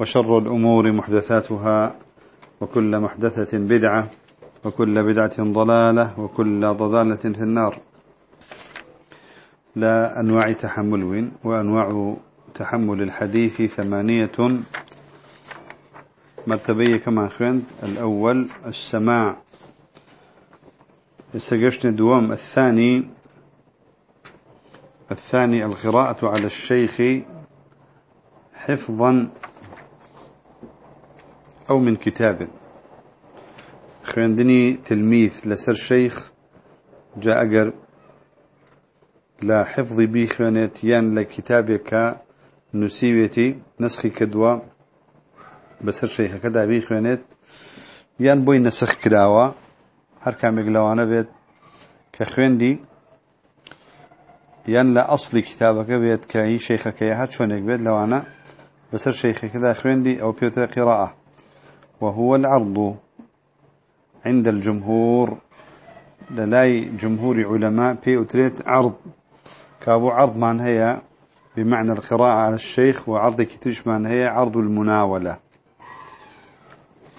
وشر الأمور محدثاتها وكل محدثة بدعة وكل بدعة ضلالة وكل ضلالة في النار. لا أنواع تحمل وأنواع تحمل الحديث ثمانية. مرتبية كما خنت الأول السماع. استقشنا دوام الثاني الثاني القراءة على الشيخ حفظا أو من كتاب. خندني تلميذ لسر شيخ جاء أجر لا حفظ بي خانت يان لكتابك نسيبتي نسخي كدوا بسر شيخ كدا بي خانت يان بوي نسخ كداوا هر كامل لوانا بيت كخويندي يان لا أصل كتابك بيت كاي شيخك يا هات شونك بيت لوانا بسر شيخ كذا خويندي أو بيوتر قراءة وهو العرض عند الجمهور. للاي جمهور علماء في أتريت عرض. كابو عرض من هي بمعنى القراءة على الشيخ وعرض كتريش من هي عرض المناولة.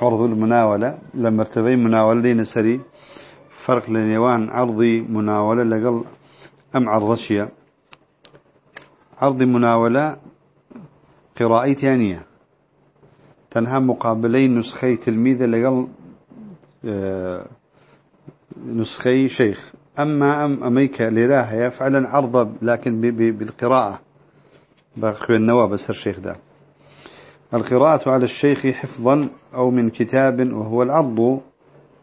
عرض المناولة. لما ارتبي مناولة دي نسري فرق لنيوان عرضي مناولة لقل أم عرضشية عرض مناولة قراءة ثانية. تنها مقابلي نسخي تلميذ لقل آه، نسخي شيخ. أما أم أميك لراها فعلا عرض لكن بالقراءة. بأخوي النواب سر الشيخ ده القراءة على الشيخ حفظا أو من كتاب وهو العرض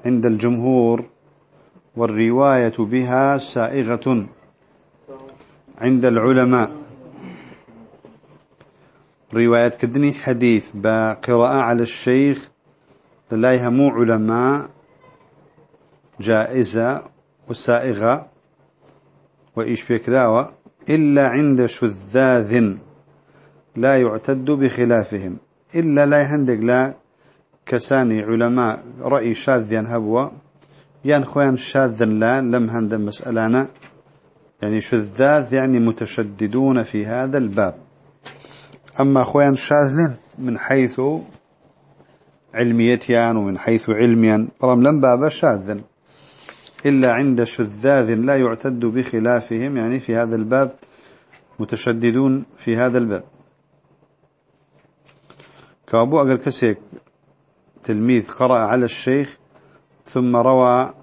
عند الجمهور والرواية بها سائغة عند العلماء. رواية كدني حديث بقراءة على الشيخ لا يهمو علماء جائزة وسائغة وإيش بكراوة إلا عند شذاذ لا يعتد بخلافهم. إلا لا يهندق لا كساني علماء رأي شاذ ينهبوا. ينخوان شاذا لا لم هند مسألنا. يعني شذاذ يعني متشددون في هذا الباب. أما أخوان شاذلين من حيث علميتيان ومن حيث علميا فرم لم باب شاذ إلا عند شذاذ لا يعتد بخلافهم يعني في هذا الباب متشددون في هذا الباب. كأبو أقل كسيك تلميذ قرأ على الشيخ ثم روى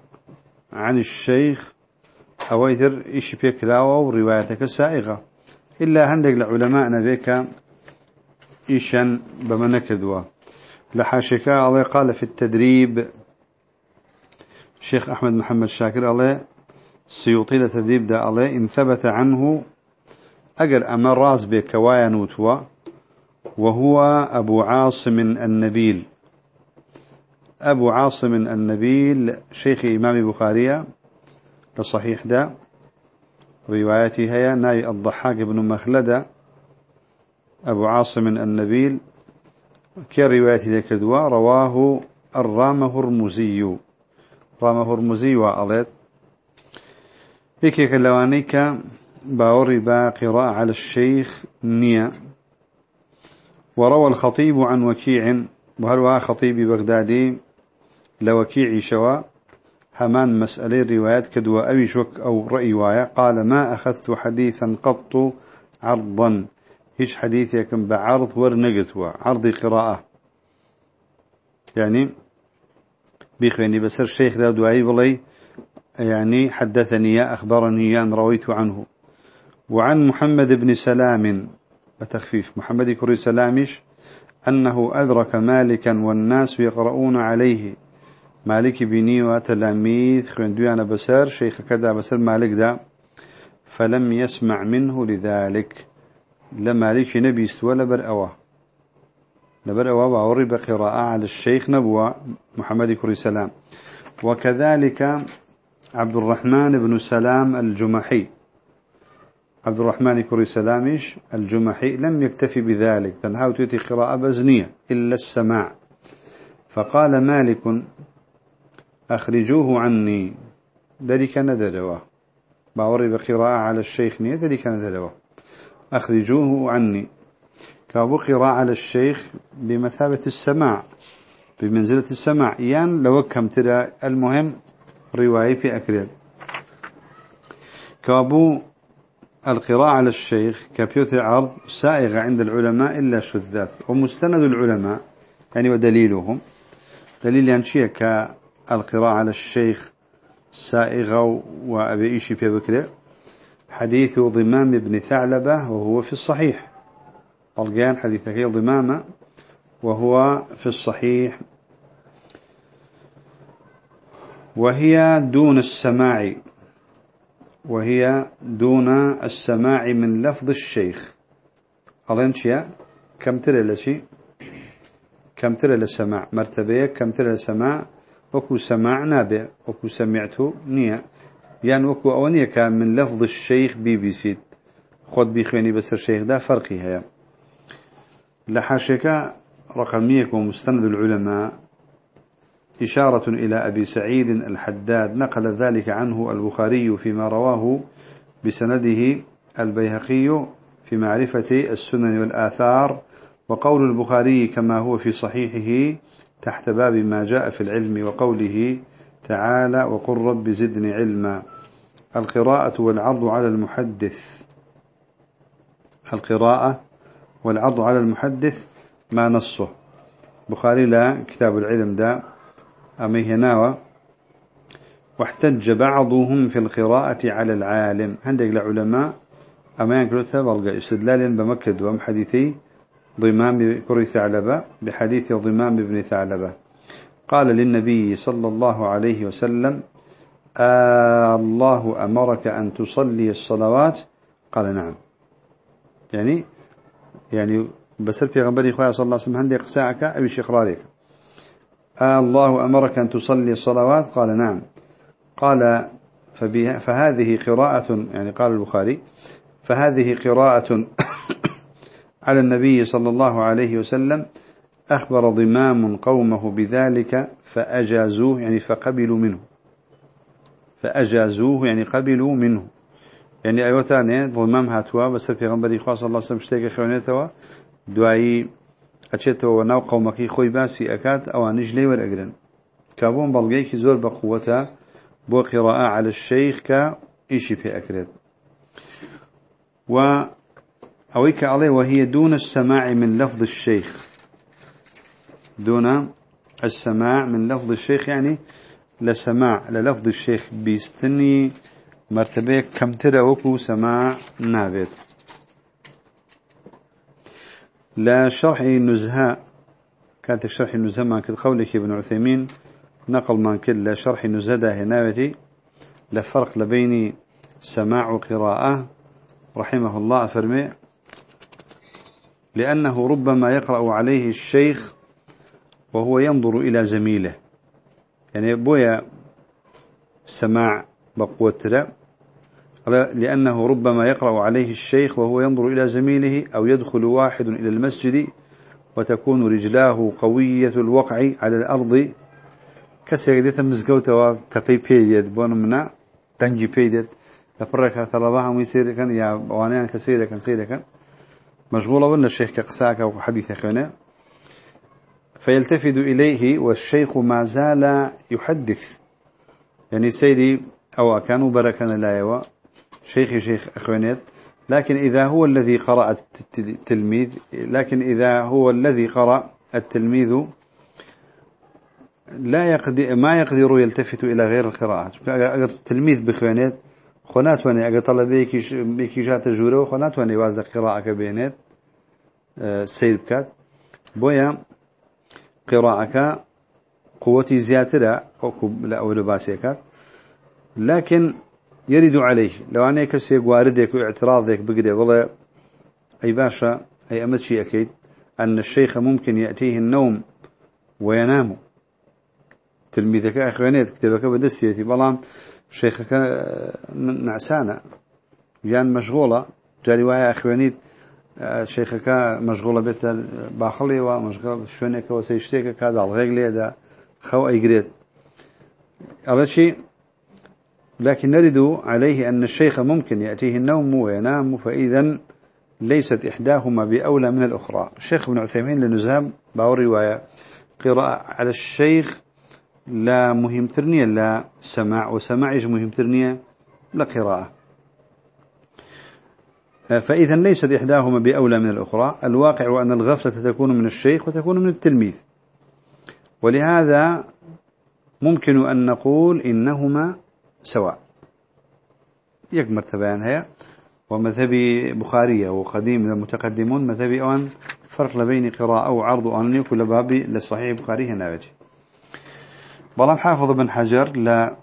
عن الشيخ أويتر إيش بيكلاوة وروايتك سائغة. إلا عندك لعلماء بك إيشان بمنكدوا لحاشكا الله قال في التدريب. الشيخ أحمد محمد شاكر الله سيوطي لتدريب دا الله. إن ثبت عنه أجر أمر راس بكوايا نوتوا. وهو أبو عاصم النبيل. أبو عاصم النبيل شيخ إمام بخارية لصحيح دا. رواياتي هي ناي الضحاك بن مخلدة أبو عاصم النبيل كرواية ذلك الدواء رواه الرام هرمزي. رام هرمزي وعليت. هيك كلوانيك باوري با قراءة على الشيخ نية وروى الخطيب عن وكيع. وهل خطيب بغدادي؟ لوكيع شوا همان مسألة روايات كدوا أبي شوك أو رأي قال ما أخذت حديثا قط عرضا. هيش حديث يكن بعرض ورنقتوا عرض قراءة. يعني بيخويني بسر الشيخ ذا دعي بلي يعني حدثني يا أخبرني يا رويت عنه. وعن محمد بن سلام بتخفيف محمد كري سلامش أنه أدرك مالكا والناس يقرؤون عليه. مالك بني وتلاميذ خندويانا بسر شيخ كذا بسر مالك ذا فلم يسمع منه لذلك. لمالك نبي استوى لبر أواه لبر أواب عوري بقراءة على الشيخ نبوة محمد كري سلام وكذلك عبد الرحمن بن سلام الجمحي عبد الرحمن كري سلامش الجمحي لم يكتفي بذلك تنهاو تيتي قراءة بزنية إلا السماع. فقال مالك أخرجوه عني. ذلك ندروا باوري بقراءة على الشيخ نية ذلك ندروا أخرجوه عني. كابو قراءة على الشيخ بمثابة السماع بمنزلة السماع. يان لو كم ترى المهم رواية في أكريد كابو القراءة على الشيخ كبيوت عرض سائغة عند العلماء إلا شذات ومستند العلماء يعني ودليلهم. دليل يعني شيء كالقراءة على الشيخ سائغة وأبي إيشي في بكرة حديث ضمام بن ثعلبة وهو في الصحيح. أرجان حديث كي ضمامة وهو في الصحيح. وهي دون السماع. وهي دون السماع من لفظ الشيخ. ألنشيا؟ كم ترى لشي كم ترى للسماع مرتبة كم ترى للسماع وكو سماع نابع وكو سمعته نية. يعني وكو أونية كان من لفظ الشيخ بي بي سي خد بيخويني بس الشيخ ده فرقي هيا لحاشك رقميك ومستند العلماء إشارة إلى أبي سعيد الحداد نقل ذلك عنه البخاري فيما رواه بسنده البيهقي في معرفة السنن والآثار وقول البخاري كما هو في صحيحه تحت باب ما جاء في العلم وقوله تعالى وقل رب زدني علما. القراءة والعرض على المحدث. القراءة والعرض على المحدث ما نصه. بخاري لا كتاب العلم دا. أمي هناوة واحتج بعضهم في القراءة على العالم. عندك العلماء أما ينكرتها بلغة استدلال بمكة وم حديثي ضمام كري ثعلبة بحديث ضمام بن ثعلبة. قال للنبي صلى الله عليه وسلم آه الله أمرك أن تصلي الصلوات؟ قال نعم. يعني يعني بس في غنبري خويا صلى الله عليه وسلم عندك ساعك أبي شقرارك آه الله أمرك أن تصلي الصلوات؟ قال نعم. قال فهذه قراءة يعني قال البخاري فهذه قراءة على النبي صلى الله عليه وسلم أخبر ضمام قومه بذلك فأجازوه يعني فقبلوا منه. فأجازوه يعني قبلوا منه. يعني أيوتاني ضمام هاتوا بس في غنبري خاص الله سلم شتيك خيونيتوا دعائي أشيتوا وناو قومك خوي باسي أكاد أو نجلي والأقرن. كابون بلغيك زور بقوته بو قراءة على الشيخ كإيشي في أكرد. و أويك عليه وهي دون السماع من لفظ الشيخ. دون السماع من لفظ الشيخ يعني لسماع للفظ الشيخ بيستني مرتبه كم ترى وكو سماع نابت لا شرح نزهاء كانت شرح النزهاء ما كل قولك ابن عثيمين نقل ما كل لا شرح نزهاء هناوتي لفرق لبين سماع وقراءة رحمه الله فرمي لأنه ربما يقرأ عليه الشيخ وهو ينظر إلى زميله. يعني بويا سماع بقوة لأنه ربما يقرأ عليه الشيخ وهو ينظر إلى زميله أو يدخل واحد إلى المسجد وتكون رجلاه قوية الوقع على الأرض. كسيدة مزقوته وتفي بيديت بون منا تنجي بيديت. لفرك ثلاثة ويصير كان يا وانيان كسيرة كان سيرة كان. مشغولة ولا الشيخ كقساك أو حديث خينا فيلتفت إليه والشيخ ما زال يحدث. يعني سيدي أو كانوا بركنا لا يوا. شيخ شيخ أخوانيت. لكن إذا هو الذي قرأ التلميذ لكن إذا هو الذي قرأ التلميذ لا يقدر ما يقدر يلتفت إلى غير القراءة. التلميذ بخوانيت خونات وني أجا طلبي كيش بكيشات جورو خونات وني وازد قراءة كبينات آه، سير بكات. بويا قراءة قوتي أو لا أول باسيكات لكن يرد عليه لو أنا كسي واردك واعتراضك بقري والله أي باشا أي أمد شيء أكيد أن الشيخ ممكن يأتيه النوم وينام. تلميذك أخوانيت كتابك بدسيتي بلان شيخك نعسانة. يان مشغولة. جاري ويا أخوانيت شيخك مشغولة بيت باخلي ومشغول شونك وسيشتيك كذا الغيق لي خو أيقريت أول شيء لكن نرد عليه أن الشيخ ممكن يأتيه النوم وينام فإذا ليست إحداهما بأولى من الأخرى. الشيخ ابن عثيمين لنزام باور رواية. قراءة على الشيخ لا مهم ترنية لا سماع وسماع مهم ترنية لا قراءة. فإذا ليست إحداهما بأولى من الأخرى. الواقع أن الغفلة تكون من الشيخ وتكون من التلميذ. ولهذا ممكن أن نقول إنهما سواء. يك مرتبان هي. ومذهبي بخارية وقديم المتقدمون. مذهبي أوان فرق بين قراءة وعرض أنني كل بابي للصحيح بخاري هنا وجه بلام حافظ بن حجر لا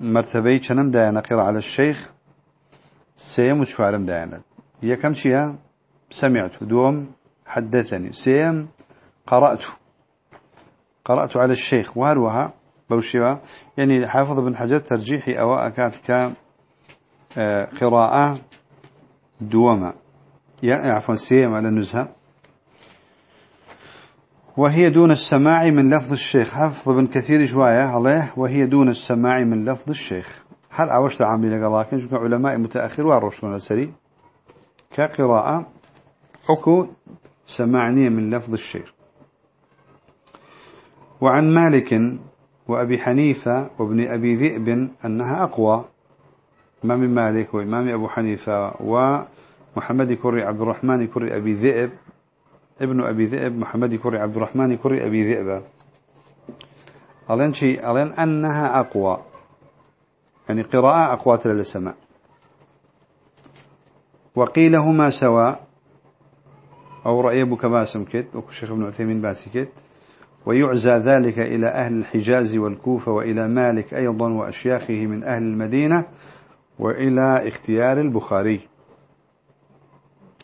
مرتبي كنم داينا قراءة على الشيخ. سيم وشوارم داينا كم شيء؟ سمعت. دوم حدثني. سيم قرأت. قرأت على الشيخ. وهروها بوشيوا يعني حافظ بن حجر ترجيحي أو أكاد ك آه، قراءة دوما يعني عفوا سيم على النزهة. وهي دون السماع من لفظ الشيخ. حفظ بن كثير شوية عليه. وهي دون السماع من لفظ الشيخ. هل عوشت عاملين لكن جمع علماء متأخر واروش من السري كقراءة حكو سماعني من لفظ الشيخ. وعن مالك وأبي حنيفة وابن أبي ذئب أنها أقوى. إمام مالك وإمام أبو حنيفة ومحمد كري عبد الرحمن كري أبي ذئب. ابن أبي ذئب محمد كري عبد الرحمن كري أبي ذئب. ألين شيء ألين أنها أقوى. يعني قراءة أقوى للسماء وقيل هما سواء أو رأي أبو كباسم كت وكشيخ ابن عثيمين باسي كت ويعزى ذلك إلى أهل الحجاز والكوفة وإلى مالك أيضا وأشياخه من أهل المدينة وإلى اختيار البخاري.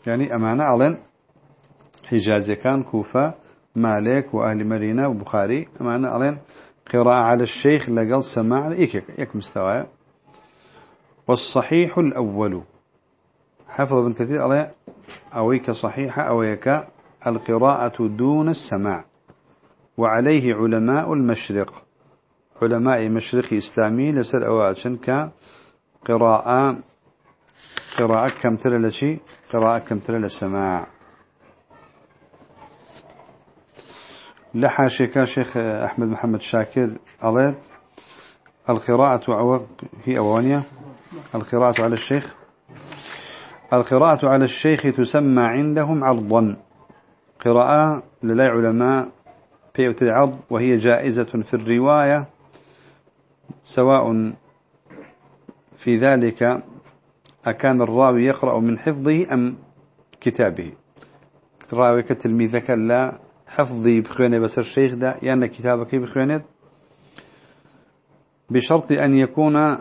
يعني أمانة ألين حجاز كان كوفة مالك وأهل مدينة وبخاري. أمانة ألين قراءة على الشيخ لقل سماع إيك إيك مستوى. والصحيح الأول. حفظ ابن كثير عليه أويك صحيحة أويك القراءة دون السماع. وعليه علماء المشرق. علماء مشرق إسلامي لسر أواتشن كقراءة قراءة كم ترى لشي قراءة كم ترى للسماع لحاشيك شيخ أحمد محمد شاكر عليه. القراءة هي أوانية. القراءة على الشيخ؟ القراءة على الشيخ تسمى عندهم عرضا. قراءة للا علماء بيوت العرض وهي جائزة في الرواية سواء في ذلك أكان الراوي يقرأ من حفظه أم كتابه. راوي كتلميذك لا حفظي بخوانه بس الشيخ ده يعني كتابك بخوانه بشرط أن يكون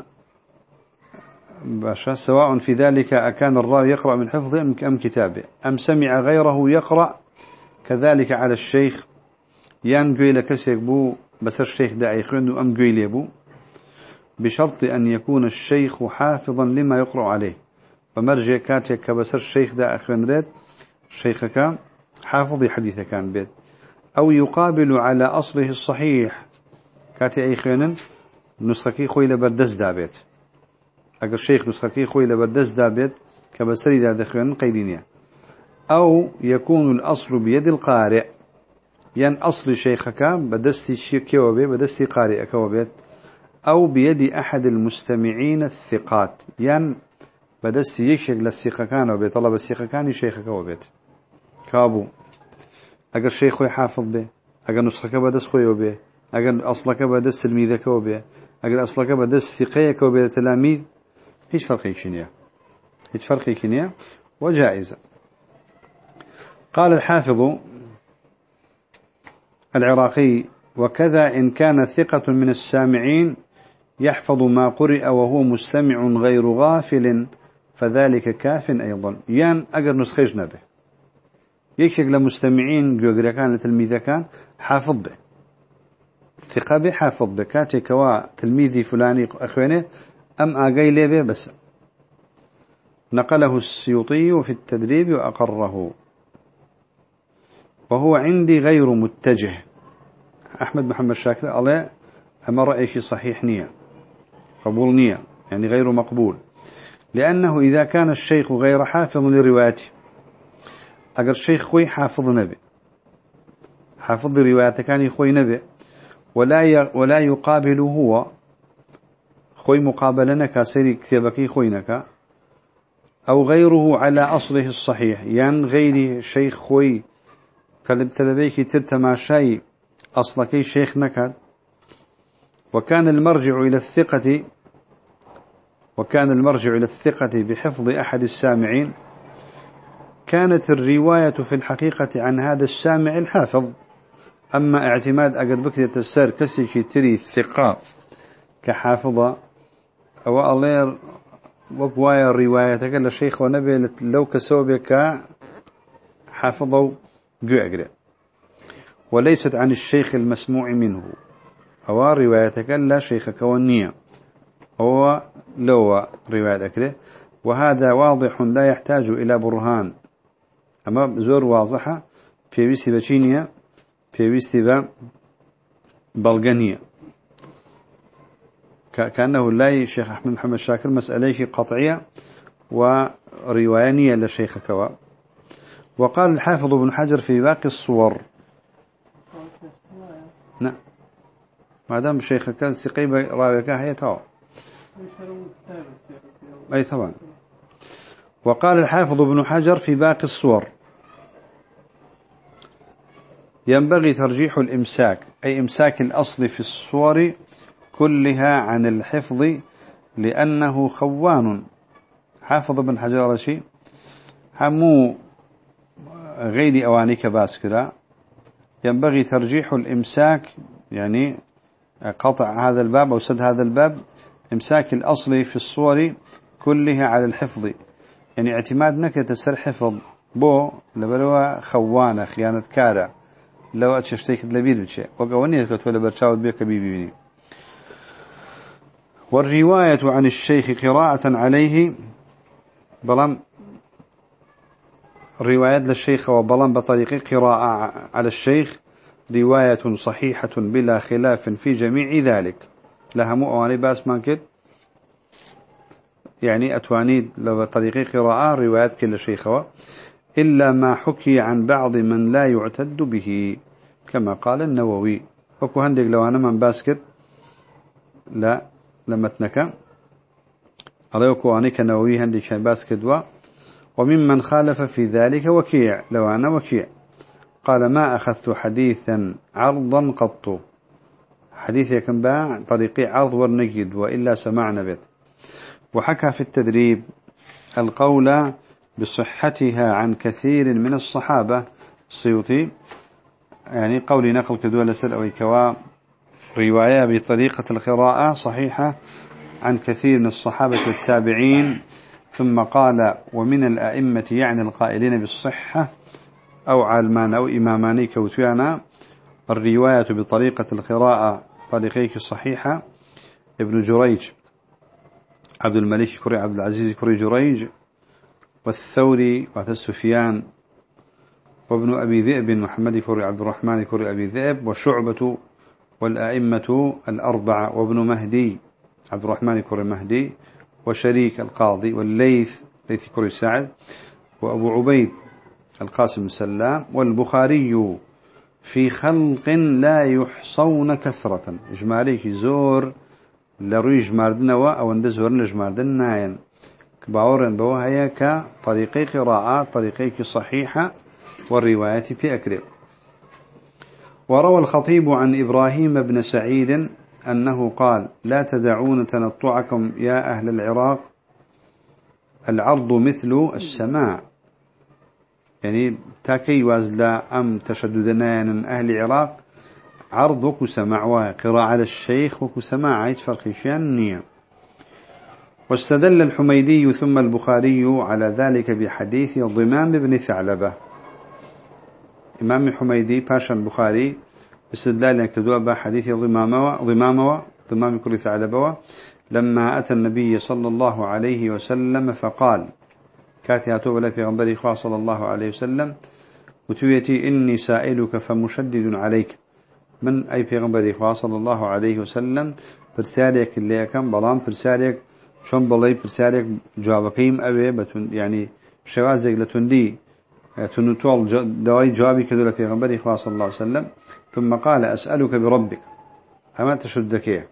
باشا سواء في ذلك أكان الراوي يقرأ من حفظه أم كتابه. أم سمع غيره يقرأ كذلك على الشيخ. يان جويل كسيك بو بس الشيخ داعي خندو أم جويل بو. بشرط أن يكون الشيخ حافظا لما يقرأ عليه. فمرجع كاتك كبسر الشيخ دا أخوان شيخك حافظ حديث كان بيت. أو يقابل على أصله الصحيح. كاتي أي خينا نسخكي خوي لبردس دابت أجر الشيخ نسخكي خوي لبردس دابت كبسري دا دخوان قيدينيا أو يكون الأصل بيد القارئ. ين أصل شيخك بدستي كيوبي بدستي قارئ كوبيت أو بيد أحد المستمعين الثقات. ين بدستي يشيك للثقة كان وبيت طلب الثقة كان شيخك وبيت كابو اگر شيخ خوي حافظ به اگر نسخك بدس خوي به اگر اصلك بدس تلميذك به اگر اصلك بدس ثقيك به تلاميذ هيش فرق كينيا هيش فرق كينيا وجائزة قال الحافظ العراقي وكذا إن كان ثقة من السامعين يحفظ ما قرئ وهو مستمع غير غافل فذلك كاف أيضا. يان أجر نسخيش نبه يكشك لمستمعين جوجرا كان لتلميذ كان حافظ به. ثقة به حافظ به. كاتي كوا تلميذي فلاني أخواني أم آقاي لي به بس؟ نقله السيوطي في التدريب وأقره. وهو عندي غير متجه. أحمد محمد شاكر الله أما رأيك صحيح نية. قبول نية يعني غير مقبول. لأنه إذا كان الشيخ غير حافظ لروايته أجر الشيخ خوي حافظ نبي. حافظ روايته كان خوي نبي. ولا ولا يقابل هو. خوي مقابلنا كسري كتابك خوينك. أو غيره على أصله الصحيح. يعني غير شيخ خوي طلب تلبيك ترتماشاي أصلك شيخ نكد وكان المرجع إلى الثقة وكان المرجع إلى الثقة بحفظ أحد السامعين. كانت الرواية في الحقيقة عن هذا السامع الحافظ. أما اعتماد أقد بكرة السر كسي تري الثقة كحافظة أو الله وقوايا الرواية تقول الشيخ ونبي لو كسوبك حافظوا جوعقرة وليست عن الشيخ المسموع منه. أو روايتك لا شيخ كونية هو لو رواية أكله وهذا واضح لا يحتاج إلى برهان. أما زور واضحة. في بيستي بچينية. في بيستي بلغانية كأنه لا شيخ أحمد محمد شاكر مسألة قطعية وروايانية للشيخ كوا وقال الحافظ ابن حجر في باقي الصور. نعم. ما دام الشيخ كان سقيبة راويك هي توا أي طبعا. وقال الحافظ ابن حجر في باقي الصور. ينبغي ترجيح الإمساك أي إمساك الأصل في الصور كلها عن الحفظ لأنه خوان. حافظ ابن حجر رشي همو غير أوانيك باسكرا. ينبغي ترجيح الإمساك يعني قطع هذا الباب أو سد هذا الباب إمساك الأصل في الصور كلها على الحفظ. يعني اعتماد نكت السر حفظ. بو لبلوا خوانة خيانة كارة لو أتشتيك لبير بشيء. وقواني يكتب لبرشاود بيك بيبيني والرواية عن الشيخ قراءة عليه بلام رواية للشيخ وبلام بطريق قراءة على الشيخ رواية صحيحة بلا خلاف في جميع ذلك. لها مؤواني بأس مانكت يعني أتواني لو طريقي قراءة روايات كل شيخة إلا ما حكي عن بعض من لا يعتد به كما قال النووي. وكو هندق لو أنا من باسكت لا. لمتنك. على وكو أنيك النووي هندق شان باسكت و وممن خالف في ذلك وكيع. لو أنا وكيع. قال ما أخذت حديثا عرضا قط. حديث يكن باع طريقي عرض ورنجد وإلا سمعنا بيت. وحكى في التدريب القول بصحتها عن كثير من الصحابة. السيوطي يعني قولي نقل كدولة سلأوي كوا رواية بطريقة القراءة صحيحة عن كثير من الصحابة والتابعين ثم قال ومن الأئمة يعني القائلين بالصحة أو علمان أو إمامان كوتوانا الرواية بطريقة القراءة طريقيك الصحيحة ابن جريج عبد الملك كري عبد العزيز كري جريج والثوري وهذا سفيان وابن أبي ذئب محمد كري عبد الرحمن كري أبي ذئب وشعبة والأئمة الأربعة وابن مهدي عبد الرحمن كري مهدي وشريك القاضي والليث ليث كري سعد وأبو عبيد القاسم السلام والبخاري في خلق لا يحصون كثرة. إجمالي زور لروي جماردنوا أو اند زور نجماردن ناين. كباورن بوهايا كطريقي قراءات طريقي صحيحة والرواية في أكرم. وروى الخطيب عن إبراهيم بن سعيد أنه قال لا تدعون تنطعكم يا أهل العراق. العرض مثل السماع. يعني تاكي وازلا أم تشددنا أهل العراق؟ عرض وكو سماع وقراءة على الشيخ وكو سماع عيد فرق شان نية. واستدل الحميدي ثم البخاري على ذلك بحديث ضمام بن ثعلبة. إمام حميدي باشا البخاري استدلال كدوا بحديث ضمامة ضمامة ضمام كل ثعلبة. لما أتى النبي صلى الله عليه وسلم فقال كاتي أتوب في غنبري صلى الله عليه وسلم وتويتي إني سائلك فمشدد عليك. من أي غنبري صلى الله عليه وسلم؟ فرسالك اللي كان بلان فرسالك شون بلي فرسالك جوابكيم أبي يعني شوازك لتندي تنطول دواي جوابي كذول في غنبري صلى الله عليه وسلم. ثم قال أسألك بربك. أما تشدك يعني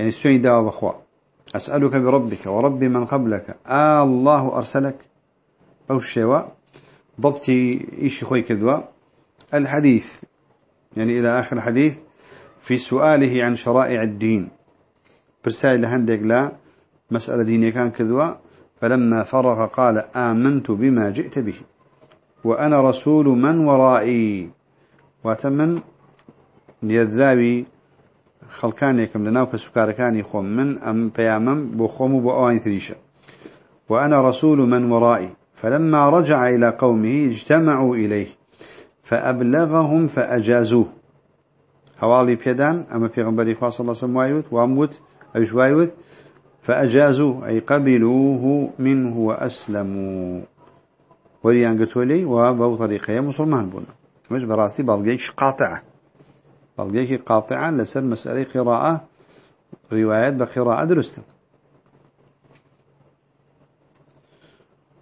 السوين دوا بخوا أسألك بربك ورب من قبلك. آه الله أرسلك. أو الشواء ضبطي إيش خوي كدوا الحديث. يعني إلى آخر الحديث. في سؤاله عن شرائع الدين. برسائل لهندق لا. مسألة دينية كان كذوا فلما فرغ قال آمنت بما جئت به. وأنا رسول من ورائي. واتمن يدراوي خلقانيكم لناوك سكاركاني خوم. من أم بيامم بخوم بأوان تريشة. وأنا رسول من ورائي. فلما رجع إلى قومه اجتمعوا إليه. فأبلغهم فأجازوه. حوالي بيدان أما في غنبري صلى الله عليه وسلم وايوت واموت أو شوايوت فأجازوه أي قبلوه منه وأسلموا. وريان قتولي وبو طريقة مسلمان بنا. مش براسي بلقيش قاطعة. بلقيش قاطعة لسر مسألة قراءة روايات بقراءة درسته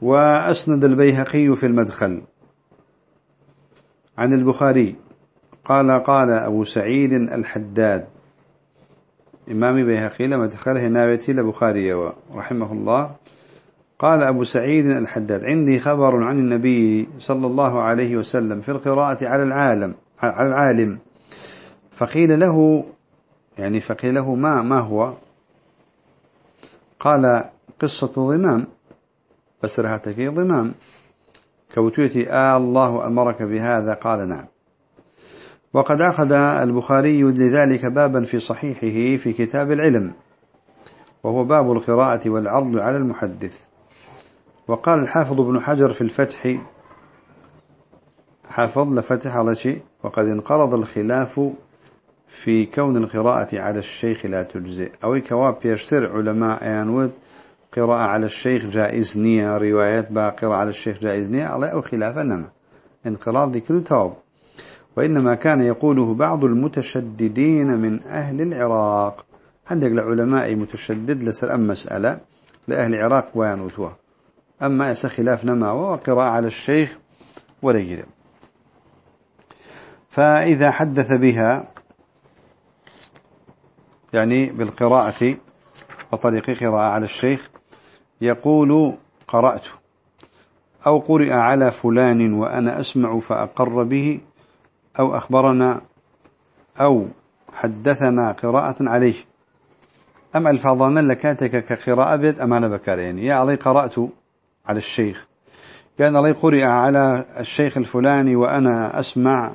وأسند البيهقي في المدخل. عن البخاري قال قال أبو سعيد الحداد. إمام بيهقي لما دخله ناويتي لبخاري رحمه الله. قال أبو سعيد الحداد عندي خبر عن النبي صلى الله عليه وسلم في القراءة على العالم على العالم. فقيل له يعني فقيل له ما ما هو؟ قال قصة ضمام فسرهتك ضمام. كوتيتي آه الله أمرك بهذا؟ قال نعم. وقد أخذ البخاري لذلك بابا في صحيحه في كتاب العلم وهو باب القراءة والعرض على المحدث. وقال الحافظ ابن حجر في الفتح حافظ لفتح على شيء وقد انقرض الخلاف في كون القراءة على الشيخ لا تجزئ. أو كواب يشتر علماء ينود قراءة على الشيخ جائز نية روايات باقرة على الشيخ جائز نية على أو خلاف نما. انقراض ذكر توب. وإنما كان يقوله بعض المتشددين من أهل العراق. عندك العلماء متشدد لسر أم مسألة؟ لأهل العراق وينوتوها أما يس خلاف نما وقراءة على الشيخ ولا فإذا حدث بها يعني بالقراءة وطريق قراءة على الشيخ يقول قرأت أو قرئ على فلان وأنا أسمع فأقر به أو أخبرنا أو حدثنا قراءة عليه. أم الفاظان لكاتك كقراءة بيت أمان بكارين يا علي قرأت على الشيخ. كان لي قرئ على الشيخ الفلاني وأنا أسمع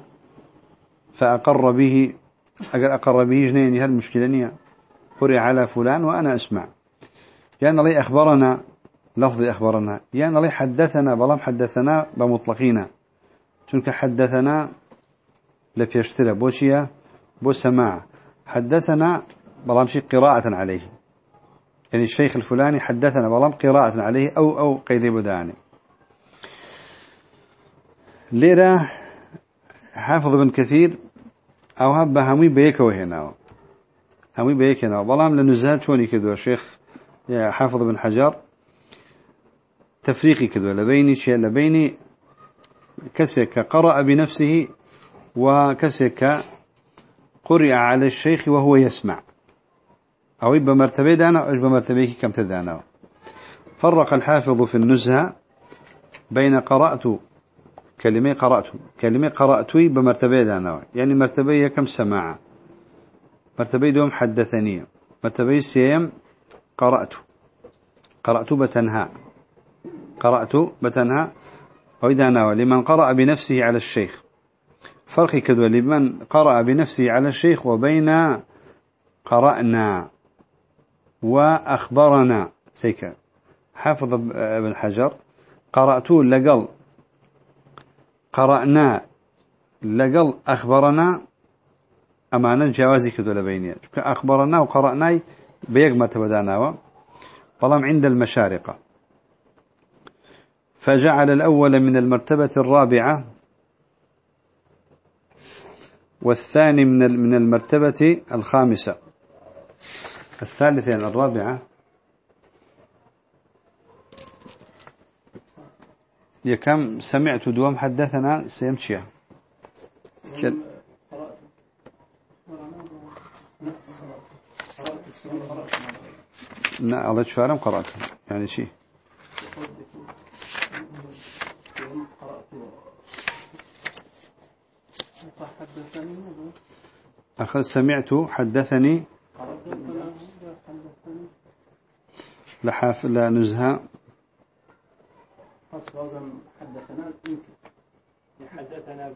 فأقر به أقر, أقر به جنيني هالمشكلة نية؟ قرئ على فلان وأنا أسمع. كان لي أخبرنا لفظ أخبرنا. يعني لي حدثنا بلام حدثنا بمطلقين. تنك حدثنا لبيشترى بوشيا بو سماع. حدثنا بلام شيء قراءة عليه. يعني الشيخ الفلاني حدثنا بلام قراءة عليه أو أو قيد بداني. ليرة حافظ ابن كثير أو هبا همي بيك وهنا همي بيك هنا. بلام لنزهد شوني كدو الشيخ حافظ ابن حجر. تفريقي كدو لبيني شيء لبيني كسك قرأ بنفسه وكسك قرئ على الشيخ وهو يسمع. أو يبقى مرتبة دانا أو يبقى مرتبة كم تدانا. فرق الحافظ في النزهة بين قرأت كلمة قرأت. كلمة قرأت بمرتبة دانا. يعني مرتبة كم سماعة. مرتبة دوم حدثني. مرتبة سيم قرأت. قرأت بتنهى قرأت بتنهى نوى لمن قرأ بنفسه على الشيخ. فرق كدوى لمن قرأ بنفسه على الشيخ وبين قرأنا. وأخبرنا. سيكا حافظ ابن حجر. قرأت لقل. قرأنا لقل. أخبرنا. أمانا جوازي كدو لبينيا أخبرنا وقرأنا بيق ما تبدأناوا. طالما عند المشارقة فجعل الأول من المرتبة الرابعة والثاني من المرتبة الخامسة. الثالثة يعني الرابعة. يا كم سمعت دوام حدثنا؟ سيمشي. شل لا الله شوارم قرأت يعني شيء أخذ سمعت حدثني لحاف لا نزهة حدثنا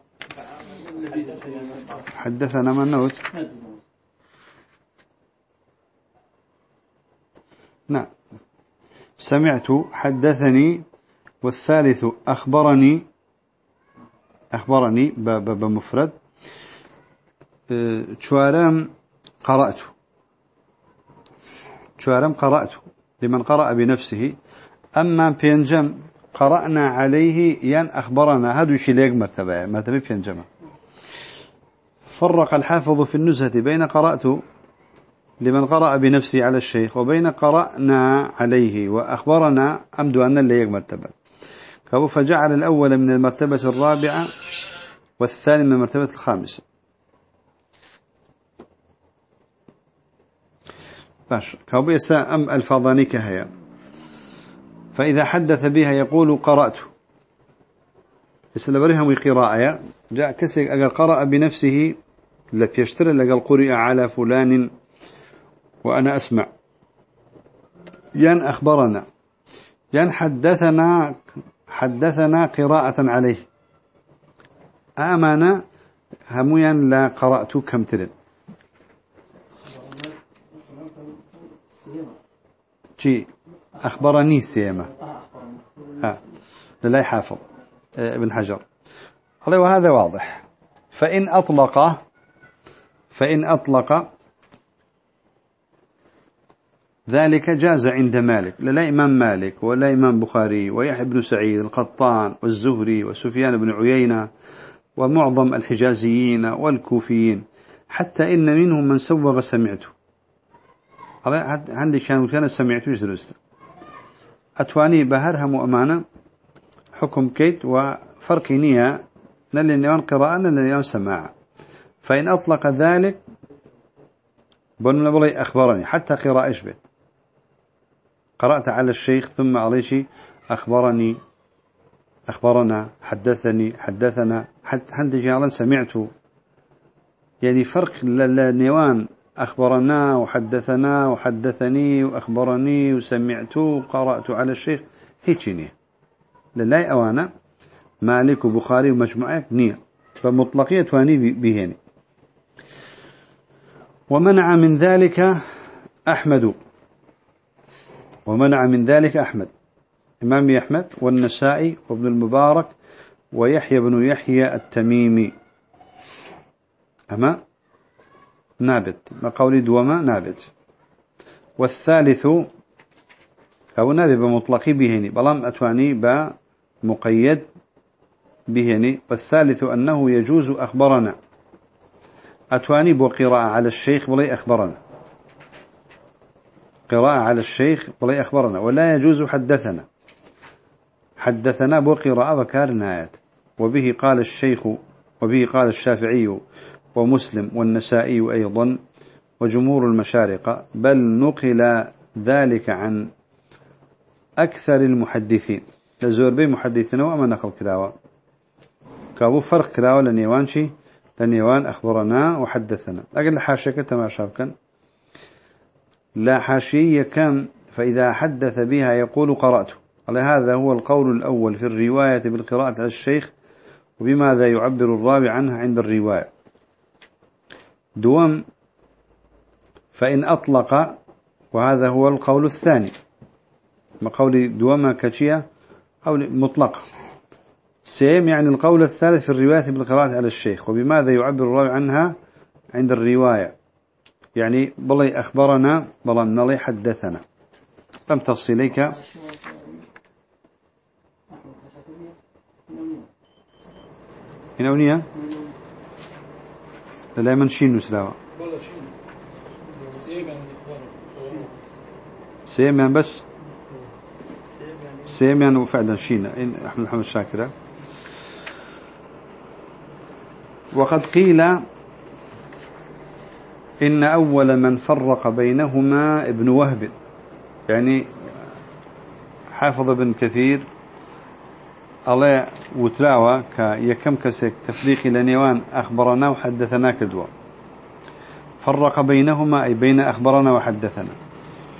حدثنا من نوت؟ نعم. سمعت حدثني والثالث أخبرني أخبرني بمفرد. شوارم قرأت. شوارم قرأت. لمن قرأ بنفسه. أما بينجم قرأنا عليه ين أخبرنا. هذا شيء ليك مرتبة مرتبة بينجم فرق الحافظ في النزهة بين قرأت لمن قرأ بنفسه على الشيخ وبين قرأنا عليه وأخبرنا. أمد أن اللي مرتبة. فجعل الأول من المرتبة الرابعة والثاني من المرتبة الخامسة. باش كابو يسا أم الفاظاني كهيا فإذا حدث بها يقول قرأت. يسأل برهم قراءة جاء كسك أقل قرأ بنفسه. لبيشتري لقل قرئ على فلان. وأنا أسمع. ين أخبرنا. ين حدثنا حدثنا قراءة عليه. آمانا. هميا لا قرأت كم ترد. شي أخبرني سيما آه. لا يحافظ ابن حجر. قال وهذا واضح. فإن أطلق فإن أطلق ذلك جاز عند مالك. لا إمام مالك ولا إمام بخاري ويحيى بن سعيد القطان والزهري وسفيان بن عيينة ومعظم الحجازيين والكوفيين حتى إن منهم من سوغ سمعته. عندي كان كان سمعته درست. أتواني بهرها مؤمنة حكم كيت وفرق نية نل نيان قراءة نل نيان سماع. فإن أطلق ذلك بن بلي أخبرني حتى قراءة إشبت قرأت على الشيخ ثم عليه شيء أخبرني أخبرنا حدثني حدثنا حتى جعلا سمعت يعني فرق للنيوان أخبرنا وحدثنا وحدثني وأخبرني وسمعت وقرأت على الشيخ هيتشيني. للاي أوانا مالك وبخاري ومجموعة نية فمطلقية تواني بهني ومنع من ذلك أحمد. ومنع من ذلك أحمد. إمام أحمد والنسائي وابن المبارك ويحيى بن يحيى التميمي. أما نابت. ما قولي دوما نابت. والثالث أو نابت بمطلق بهني. بلام أتواني بمقيد بهني. والثالث أنه يجوز أخبرنا. أتواني بقراءة على الشيخ ولي أخبرنا. قراءة على الشيخ ولي أخبرنا. ولا يجوز حدثنا. حدثنا بقراءة وكار نهايات وبه قال الشيخ وبه قال الشافعي ومسلم والنسائي أيضا وجمهور المشارقة بل نقل ذلك عن أكثر المحدثين. لزور بي محدثين وأما نقل كلاوة. كابو فرق كلاوة لنيوان لنيوان أخبرنا وحدثنا. أقل حاشك تما شابكا لا حاشية كان فإذا حدث بها يقول قرأته هذا هو القول الأول في الرواية بالقراءة على الشيخ وبماذا يعبر الراوي عنها عند الرواية. دوام فإن أطلق وهذا هو القول الثاني. ما قول دوما كتشية أو مطلق. سيم يعني القول الثالث في الرواية بالقراءة على الشيخ. وبماذا يعبر الراوي عنها؟ عند الرواية. يعني بلي أخبرنا بلا نلي حدثنا. لم تفصيليك؟ هنا لا من شين نسلاوه سيم بس؟ سيم وفعلا شين أحمد محمد شاكرة وقد قيل إن أول من فرق بينهما ابن وهب. يعني حافظ ابن كثير الله وتلاوى كيكم كسك تفريق لنيوان أخبرنا وحدثنا كدوا فرق بينهما أي بين أخبرنا وحدثنا.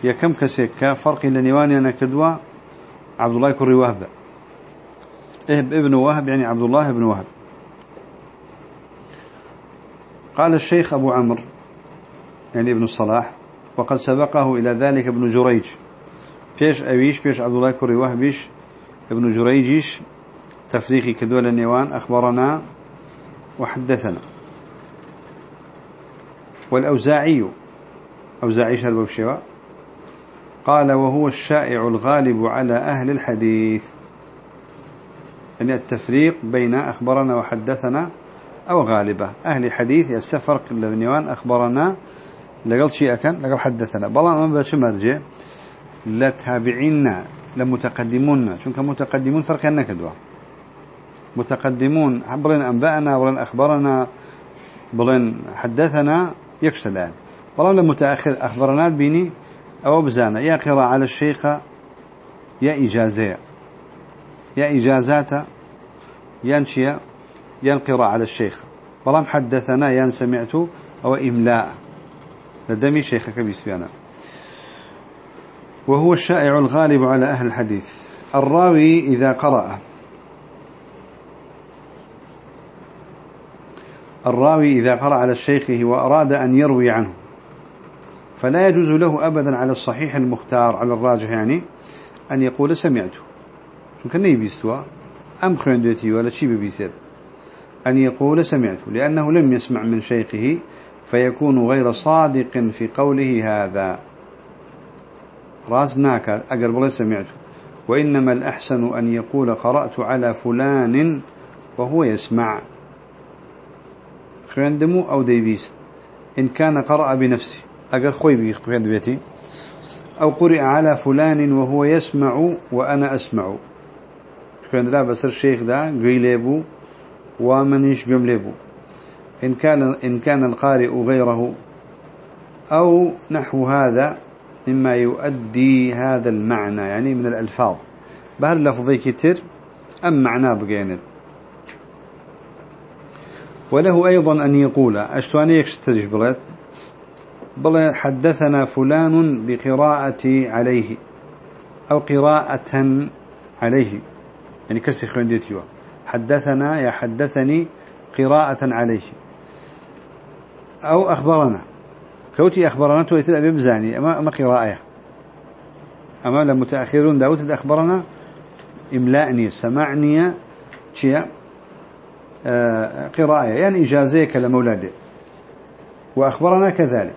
يكم كسك فرق لنيوان أنا كدوا عبد الله كري وهب. ابن وهب يعني عبد الله بن وهب. قال الشيخ أبو عمرو يعني ابن الصلاح وقد سبقه إلى ذلك ابن جريج. بيش أبيش بيش عبد الله كري وهبيش ابن جريجيش تفريقي كدول النيوان أخبرنا وحدثنا. والأوزاعي أوزاعي شرب الشواء قال وهو الشائع الغالب على أهل الحديث. يعني التفريق بين أخبرنا وحدثنا أو غالبة. أهل حديث يستفرق النيوان أخبرنا لقل شيء كان لقل حدثنا. بلا ما بش مرجع؟ لا تابعينا لمتقدمون شو متقدمون؟ فرق النكدوا متقدمون. بلين أنبأنا بلين أخبرنا بلين حدثنا يكشف الآن. بلين المتأخر أخبرنا بيني أو بزانا يا قراءة على الشيخ يا إجازة. يا إجازات ينشي ينقرأ على الشيخ. بلام حدثنا ين سمعت أو إملاء. لدمي شيخك بسيانا وهو الشائع الغالب على أهل الحديث. الراوي إذا قرأ. الراوي إذا قرأ على الشيخ وأراد أن يروي عنه. فلا يجوز له أبدا على الصحيح المختار على الراجح يعني أن يقول سمعت. شو كان يبيستوا؟ أم خندتي ولا شيء بيسر أن يقول سمعت لأنه لم يسمع من شيخه فيكون غير صادق في قوله هذا. راس ناكا أقرب سمعت. وإنما الأحسن أن يقول قرأت على فلان وهو يسمع. خوێندم أو ديبيست إن كان قرأ بنفسه. أقل خوي بي خوێند بيتي أو قرئ على فلان وهو يسمع وأنا أسمع. لا بسر الشيخ دا قيليبو ومنيش قمليبو إن كان, إن كان القارئ غيره. أو نحو هذا مما يؤدي هذا المعنى يعني من الألفاظ. بهر لفظي كتير أم معناه بقينت؟ وله أيضا أن يقول أشتواني يكشترش بلد بل حدثنا فلان بقراءة عليه أو قراءة عليه يعني كسي خنديتيوا حدثنا يا حدثني قراءة عليه. أو أخبرنا. كوتي أخبرنا تويتل أبي بزاني أما, قراءة. أما لمتأخرون داوت أخبرنا إملأني سمعني قراءة يعني إجازة كلام وأخبرنا كذلك.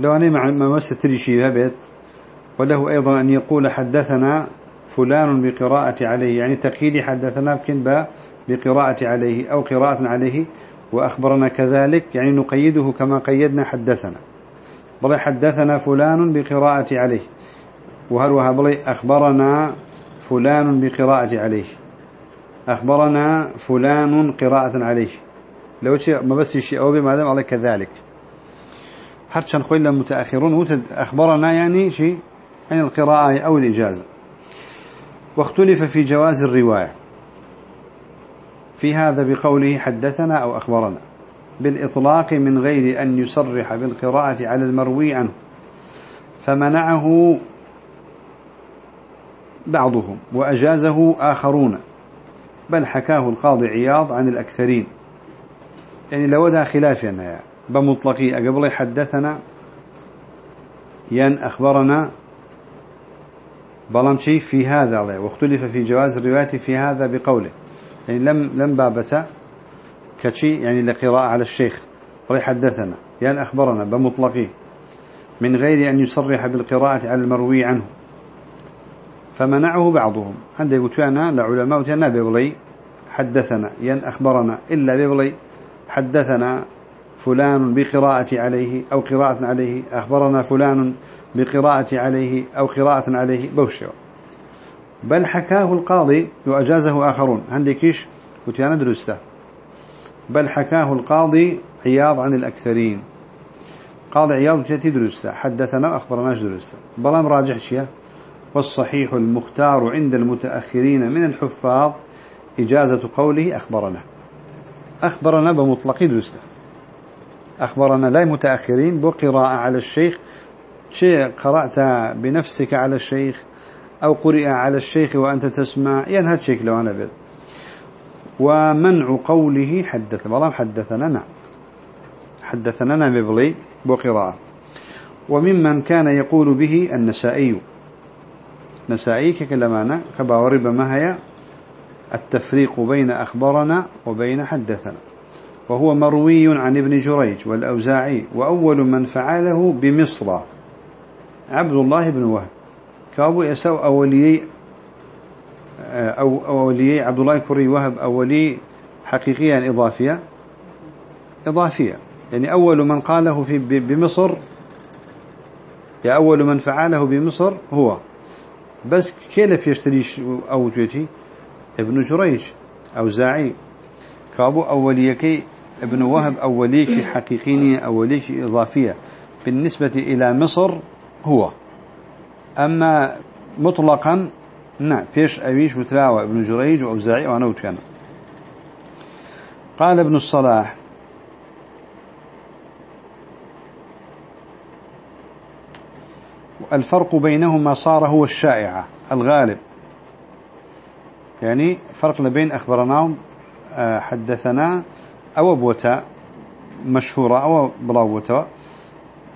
لو أنا مع ما مستري شيء هبت وله أيضا أن يقول حدثنا فلان بقراءة عليه. يعني تقييد حدثنا يمكن بقراءة عليه أو قراءة عليه وأخبرنا كذلك. يعني نقيده كما قيدنا حدثنا. بل حدثنا فلان بقراءة عليه. وهل بل أخبرنا فلان بقراءة عليه. أخبرنا فلان قراءة عليه. لو شيء ما بس شيء أو بما دام على كذلك. هرشان خويل متأخرون أخبرنا يعني شيء يعني القراءة أو الإجازة. واختلف في جواز الرواية. في هذا بقوله حدثنا أو أخبرنا. بالإطلاق من غير أن يصرح بالقراءة على المروي عنه. فمنعه بعضهم وأجازه آخرون. بل حكاه القاضي عياض عن الأكثرين. يعني لو دا خلاف يعني. بمطلقي قبل حدثنا ين أخبرنا بلام شيء في هذا الله واختلف في جواز الرواية في هذا بقوله. يعني لم لم بابته كشي يعني لقراءة على الشيخ. قال حدثنا يعني أخبرنا بمطلقي من غير أن يصرح بالقراءة على المروي عنه. فمنعه بعضهم. عند يقولون لعلماء تنا بيبلي حدثنا ين أخبرنا إلا بيبلي حدثنا فلان بقراءة عليه أو قراءة عليه. أخبرنا فلان بقراءة عليه أو قراءة عليه بوشيو. بل حكاه القاضي وأجازه آخرون. عندكيش وتيانا درسته. بل حكاه القاضي عياض عن الأكثرين. قاضي عياض وتياتي درسته. حدثنا أخبرناش درسته. بلام راجح شيء؟ والصحيح المختار عند المتأخرين من الحفاظ إجازة قوله أخبرنا. أخبرنا بمطلق درسته. أخبرنا لا متأخرين بقراءة على الشيخ شيء قرأت بنفسك على الشيخ أو قرئ على الشيخ وأنت تسمع ينهى الشيخ لو أنا بذ ومنع قوله حدث والله حدثنا نعم. حدثنا ببلي بقراءة. وممن كان يقول به النسائي. نسائي كلمانا ما هي التفريق بين أخبرنا وبين حدثنا. وهو مروي عن ابن جريج والأوزاعي وأول من فعله بمصر. عبد الله بن وهب. كابو يسو أولي أو أولي عبد الله كري وهب أولي حقيقيا إضافية. إضافية. يعني أول من قاله في بمصر يا أول من فعله بمصر هو. بس كيف يشتريش أو جوتي ابن جريج أو زاعي. كابو أوليكي ابن وهب أوليك حقيقينية أوليك إضافية. بالنسبة إلى مصر هو. أما مطلقا نعم بيش أبيش متراوى ابن جريج وأوزاعي وأنا وتكنا قال ابن الصلاح الفرق بينهما صار هو الشائعة الغالب. يعني فرق بين أخبرناهم آه، حدثنا أو بوتا مشهورة أو بلاوتا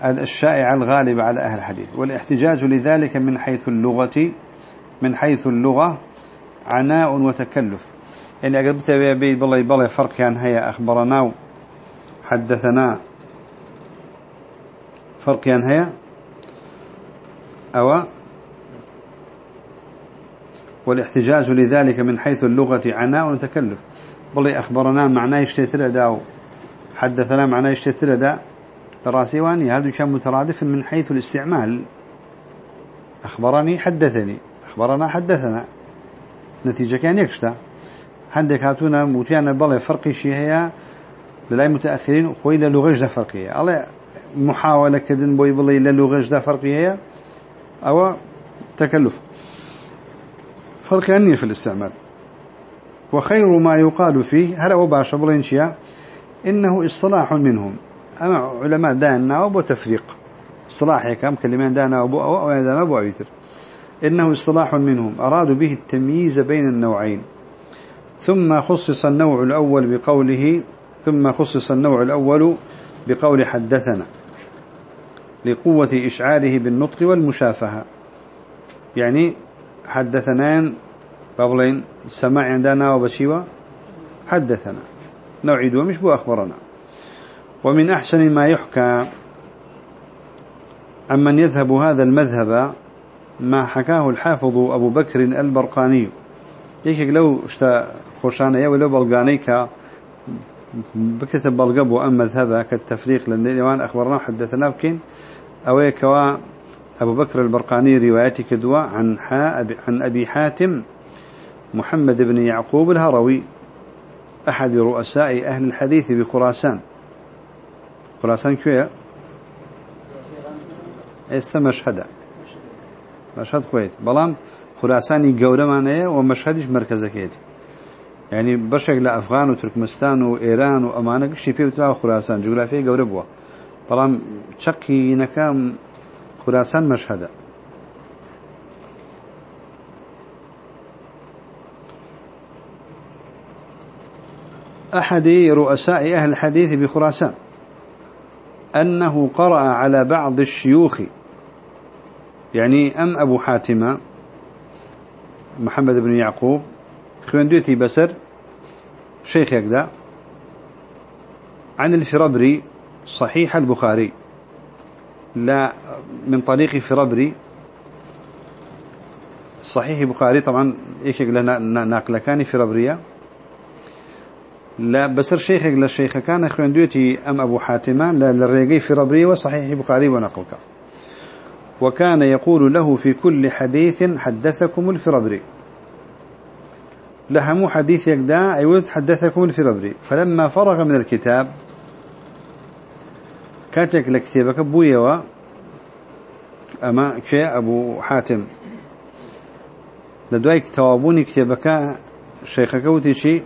الشائع الغالب على أهل الحديث. والاحتجاج لذلك من حيث اللغة من حيث اللغة عناء وتكلف. يعني أقربت بي بالله بالله فرق كان هيا أخبرنا حدثنا فرق كان هيا. أو والاحتجاج لذلك من حيث اللغة عناء وتكلف. بالله أخبرنا معناه يشتثر داو. حدثنا معناه يشتثر دا دراسي واني هذا كان مترادف من حيث الاستعمال. أخبرني حدثني. أخبرنا حدثنا. نتيجة كان يكشتا. عندك هاتونا موتيانا بالله فرقي شي هي للاي متأخرين خوي للغش ده فرقية. الله محاولة كدن بوي بالله للغش ده فرقية أو تكلف. فرق أني في الاستعمال. وخير ما يقال فيه هل باشا بلينشيا إنه إصطلاح منهم. أما علماء دانا وابو تفريق اصطلاح كم كلمان دانا وابو أو دانا وابو أبيتر. إنه اصطلاح منهم. أرادوا به التمييز بين النوعين. ثم خصص النوع الأول بقوله ثم خصص النوع الأول بقول حدثنا لقوة إشعاره بالنطق والمشافهة. يعني حدثنان بابلين سماع عندنا وبشيوة حدثنا. نوع دو مش بو أخبرنا. ومن أحسن ما يحكى عمن يذهب هذا المذهب ما حكاه الحافظ أبو بكر البرقاني. يكيك لو اشتا خوشانا يا ولو بلقاني كا بكتب بلقب أم مذهبه كالتفريق لأن أخبرنا حدثنا بكين. أو كوا أبو بكر البرقاني روايتي كدوا عن, عن أبي حاتم محمد بن يعقوب الهروي أحد رؤساء أهل الحديث بخراسان. خراسان کوێە ئێستا مەشهدا مەشهد خۆیت. بەڵام خوراسانی گەورەمانەیە و مەشهدیش مرکزەکەیت. یعنی بەشێک لە ئەفغان و ترکمستان و ئێران و ئەمانە گشتی پێوترا خوراسان جوگرافیای گەورە بووە. بەڵام چەقینەکەم خوراسان مەشهدە. أحد رؤساء أهل الحديث بخراسان. أنه قرأ على بعض الشيوخ. يعني أم أبو حاتم محمد بن يعقوب خوندوتي بسر شيخ يقدا عن الفربري صحيح البخاري. لا من طريق فربري صحيح البخاري طبعا إيش لنا ناقله كان فربريه لا بسر شيخك للشيخ كان خوندوتي أم أبو حاتمان للريقي فربري وصحيح البخاري ونقلك. وكان يقول له في كل حديث حدثكم الفربري لهم حديث يقدا أيود حدثكم الفربري فلما فرغ من الكتاب كاتك لكتابك بويوا أما شيء أبو حاتم. لدوايك توابوني كتابك الشيخ كوتي شي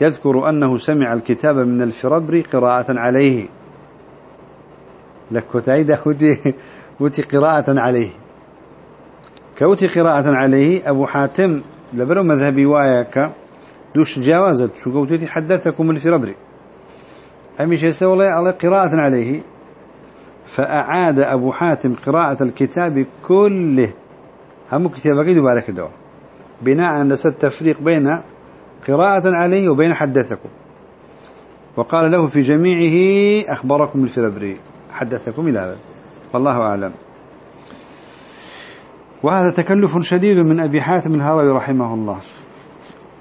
يذكر أنه سمع الكتاب من الفربري قراءة عليه. لك وتعيد وتي قراءة عليه. كوتي قراءة عليه أبو حاتم لبرو مذهبي واياك دوش جاوزت شو قوتي حدثكم الفربري أمي شيء سوى على قراءة عليه. فأعاد أبو حاتم قراءة الكتاب كله. هم كتابك يبارك دوا بناء على التفريق بين قراءة عليه وبين حدثكم. وقال له في جميعه أخبركم الفربري حدثكم إلى أبد والله أعلم. وهذا تكلف شديد من أبي حاتم الهروي رحمه الله.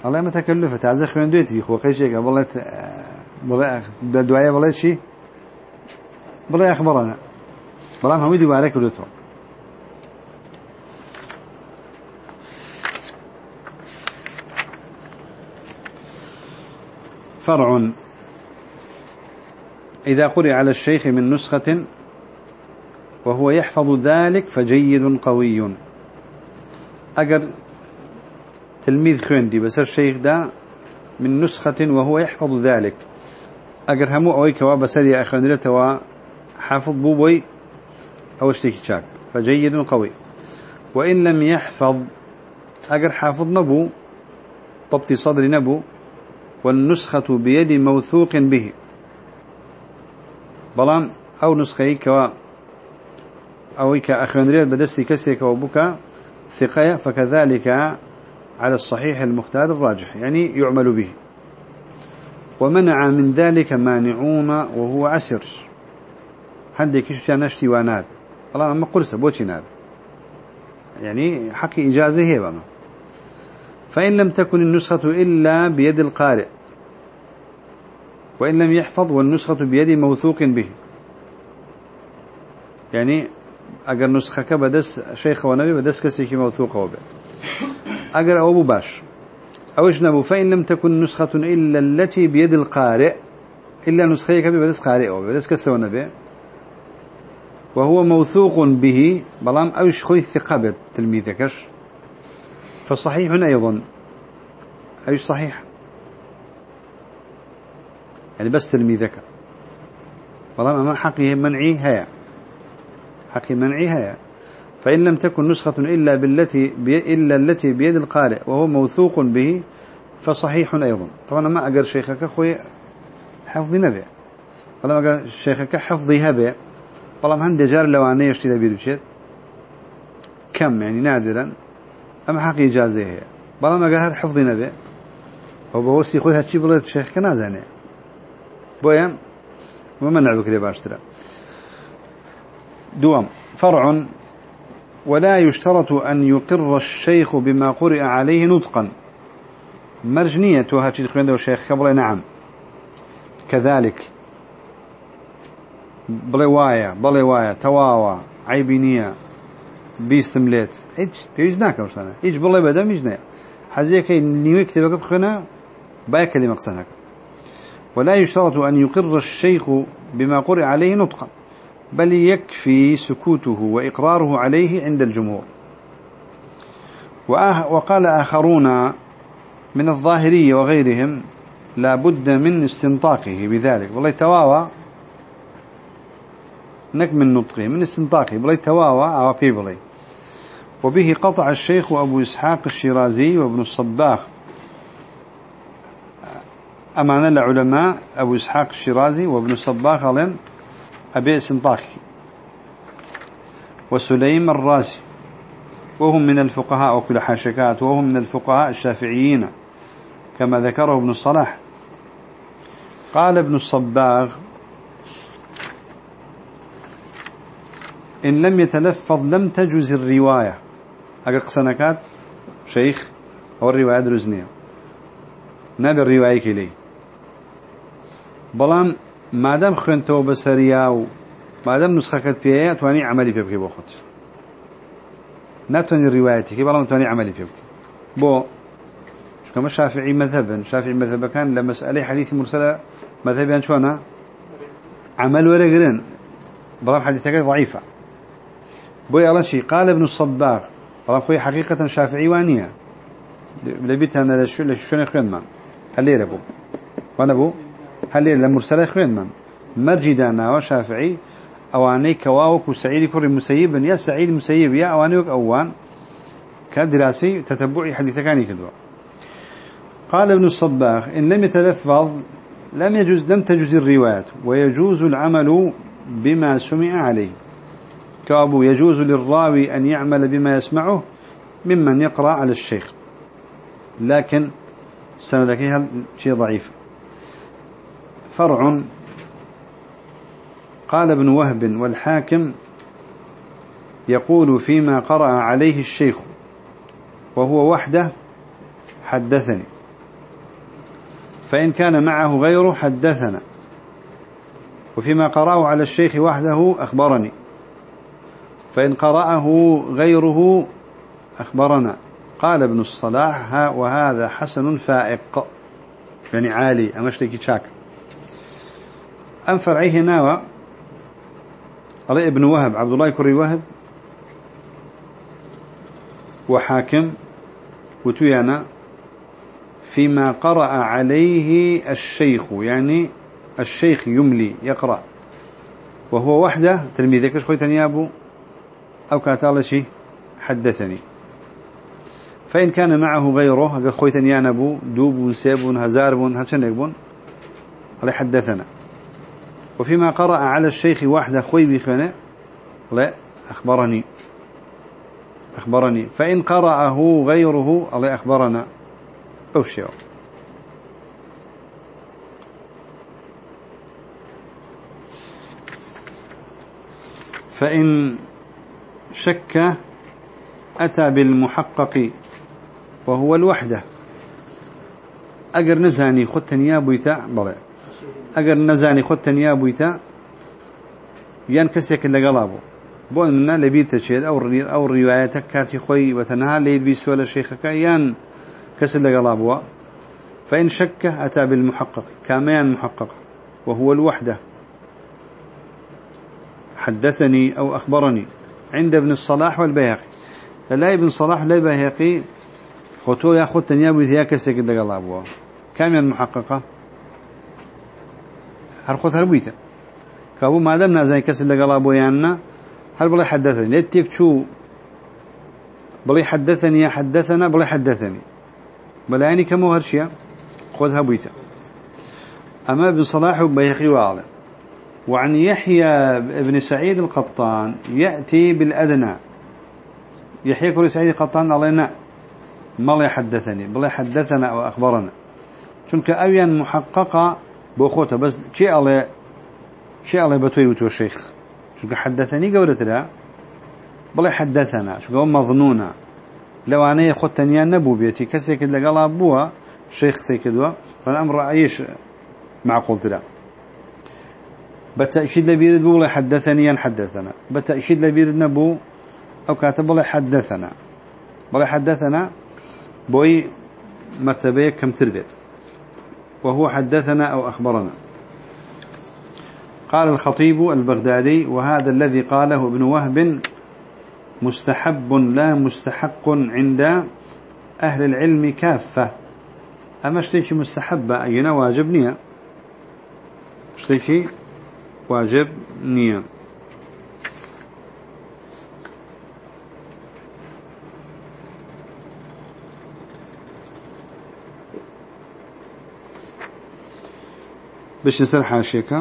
الله ما تكلفه تعزخ خوين دويتي خو قيشيك والله دعاية. والله شيء والله أخبرنا. والله هم يدوا عليك ودوتهم فرع. إذا قرئ على الشيخ من نسخة وهو يحفظ ذلك فجيد قوي. أجر تلميذ خوندي بس الشيخ ده من نسخة وهو يحفظ ذلك. أجر همو أوي كوا بسري أخوان حافظ بوبوي أو اشتكي شاك. فجيد قوي. وإن لم يحفظ أجر حافظ نبو ضبط صدر نبو والنسخة بيد موثوق به. بلان أو نسخة كوا أو كأخوانريات بدستي كسيك وبكا ثقية فكذلك على الصحيح المختار الراجح يعني يعمل به. ومنع من ذلك مانعون وهو عسر. هندي كشف نشتي وناب والله ما قرصة بوتي ناب يعني حقي إجازة هي بما فإن لم تكن النسخة إلا بيد القارئ. وإن لم يحفظ والنسخة بيد موثوق به. يعني أجر نسخك بدس شيخ ونبي بدس كسيك موثوق وبه أجر أبو باش أوش نبو فإن لم تكن نسخة إلا التي بيد القارئ إلا نسخيك بدس قارئ وبدس كسي ونبي وهو موثوق به بلام أوش خوي ثقة تلميذكش فصحيح أيضا أيش صحيح يعني بس تلميذك والله ما حقه منعي هيا. حقي منعي هيا. فإن لم تكن نسخة إلا بالتي بي إلا التي بيد القارئ وهو موثوق به فصحيح أيضا. طبعا ما أقر شيخك أخوي حفظي نبي. والله ما أقر شيخك حفظي هبي والله ما هندي جار لو أنا يشتري بيد بشيت كم يعني نادرا؟ أما حقي إجازة هي؟ والله ما أقر حفظي نبي هو بوسي خوي هاتشي بلد شيخك نازاني. بويا ومنع بكذا باشترا دوام فرع ولا يشترط أن يقر الشيخ بما قرئ عليه نطقا. مرجنية وهاتي الخوين دو الشيخ قبل نعم. كذلك. بلوايا بلوايا تواوا عيبينية بيستمليت. إيش بيجناك ناكا وشانا إيش بلي بدم إيش حزيكي نيوي كتبك بخنا بايا كلمة ولا يشترط أن يقر الشيخ بما قرئ عليه نطقا بل يكفي سكوته وإقراره عليه عند الجمهور. وقال آخرون من الظاهرية وغيرهم لا بد من استنطاقه بذلك. والله تواوى نك من نطقه من استنطاقه بلي تواوى وبه قطع الشيخ أبو إسحاق الشيرازي وابن الصباخ أمانة العلماء أبو إسحاق الشيرازي وابن الصباغ قالين أبي سنطاخي وسليم الرازي. وهم من الفقهاء وكل حاشكات وهم من الفقهاء الشافعيين كما ذكره ابن الصلاح. قال ابن الصباغ إن لم يتلفظ لم تجوز الرواية. أقل قسنكات شيخ أو الرواية درزنية نابي الرواية كلي؟ بلان ما دام خوينتو بسريا و ما دام نسخة فيها تواني عملي بيبكي بوخت روايتي كي بلان تواني عملي بيبكي بو كما شافعي مذهبا شافعي مذهبا كان لمسألة حديث مرسلة مذهبا شونا عمل ولا قرن بلان حديثك ضعيفة بو يلا شي قال ابن الصباغ. بلان خوي حقيقة شافعي وانية لبيت أنا لشو لشو خوين من هل ليه وأنا بو هل لمرسلة خوين من؟ مرجي دانا وشافعي أواني كواوك وسعيد كر مسيب يا سعيد مسيب يا أوانيك أوان. كدراسي تتبعي حديث كاني كدوا. قال ابن الصباغ إن لم يتلفظ لم يجوز لم تجوز الروايات ويجوز العمل بما سمع عليه. كأبو يجوز للراوي أن يعمل بما يسمعه ممن يقرأ على الشيخ. لكن سندكيها شيء ضعيف؟ فرع. قال ابن وهب والحاكم يقول فيما قرأ عليه الشيخ وهو وحده حدثني. فإن كان معه غيره حدثنا. وفيما قرأه على الشيخ وحده أخبرني. فإن قرأه غيره أخبرنا. قال ابن الصلاح وهذا حسن فائق. يعني عالي أمشتكي شاك. أم فرعيه ناوى. علي ابن وهب عبد الله كري وهب وحاكم وتيانا فيما قرأ عليه الشيخ يعني الشيخ يملي يقرأ. وهو وحده تلميذك إيش خويتني يا أبو؟ أو كاتال شي؟ حدثني. فإن كان معه غيره يا ابو دوب سيب هزار بون هاتشن يقبون؟ علي حدثنا. وفيما قرأ على الشيخ وحده خوي بخنا لا أخبرني. أخبرني. فإن قرأه غيره الله أخبرنا. أو شيء فإن شك أتى بالمحقق وهو الوحدة. أجر نزاني خدتني يا بويتا بلى أجر نزاني خدتني يا بويتا يان كسيك اللي قلابه بو منا لبيت تشيد أو أو روايتك كاتي خوي وتنها ليد بيس ولا شيخك يان كسر لقلابوا فإن شك أتى بالمحقق كامان محقق وهو الوحدة. حدثني أو أخبرني. عند ابن الصلاح والبيهقي. لا ابن الصلاح لا بيهقي خطو ياخذ تنيابي ذيك كسر لقلابوا كامان محققة. هر خط هربيته كابو ما دام نازل كسر لقلابوا يانا هل بلي حدثني لتيك شو بلي حدثني حدثنا بلي حدثني بلا يعني كمو هرشيا خذها بيتا أما ابن صلاح بيخي وعلا وعن يحيى ابن سعيد القطان يأتي بالأدنى. يحيى كل سعيد القطان علينا ما لا يحدثني بلا حدثنا أو أخبرنا چونك أويا محققة بوخوته بس شيء الله شيء الله بتوي وتو الشيخ چونك حدثني قولت لا بلا حدثنا چونك هو مظنونا لو أنا خد تنيا نبو بيتي كسي كد لقال أبوها شيخ سيكدوا فالأمر أيش معقول تلا بالتأكيد لبيرد بو حدثني حدثنا بالتأكيد لبيرد نبو أو كاتب الله حدثنا بلا حدثنا بوي مرتبه كم تربيت وهو حدثنا أو أخبرنا. قال الخطيب البغدادي وهذا الذي قاله ابن وهب مستحب لا مستحق عند أهل العلم كافة. أما اشتيكي مستحبة أينا واجب نية. اشتيكي واجب نية. باش نسر حاشيك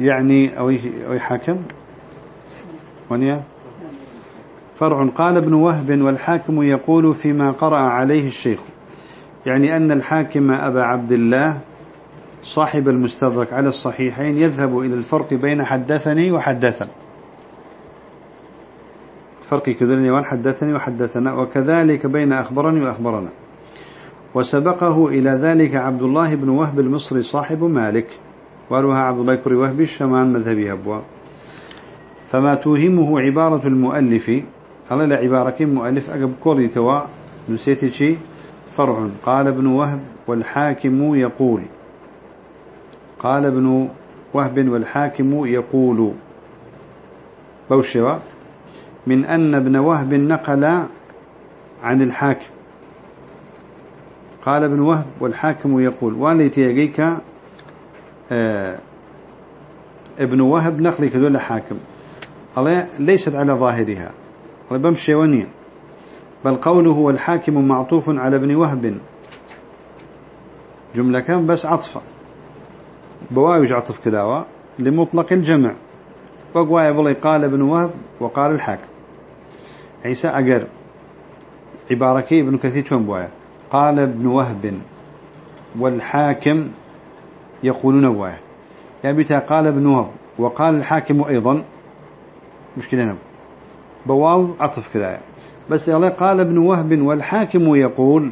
يعني أو أو حاكم؟ ونيا فرع. قال ابن وهب والحاكم يقول فيما قرأ عليه الشيخ. يعني أن الحاكم أبا عبد الله صاحب المستدرك على الصحيحين يذهب إلى الفرق بين حدثني وحدثنا. فرق كذلني وان حدثني وحدثنا وكذلك بين أخبرني وأخبرنا. وسبقه إلى ذلك عبد الله بن وهب المصري صاحب مالك. وروها عبد الله كري وهب الشمان مذهبي أبوا فما توهمه عبارة المؤلف قال لا عبارة مؤلف أقب كوري توا نسيتي شي فرع. قال ابن وهب والحاكم يقول. قال ابن وهب والحاكم يقول. بوشوا. من أن ابن وهب نقل عن الحاكم. قال ابن وهب والحاكم يقول والي تيجيك آه ابن وهب نقل كدول حاكم قال ليست على ظاهرها. قال بمشي وني بل قوله والحاكم معطوف على ابن وهب. جملة كان بس عطفة. بواوج عطف كلاوة لمطلق الجمع. وقوايا بلي قال ابن وهب وقال الحاكم. عيسى أقر. عبارة كي ابن كثير شون بوايا. قال ابن وهب والحاكم يقولون بوايا يعني بيتا قال ابن وهب؟ وقال الحاكم أيضا مشكلة نب بواو عطف كلاية بس قال ابن وهب والحاكم يقول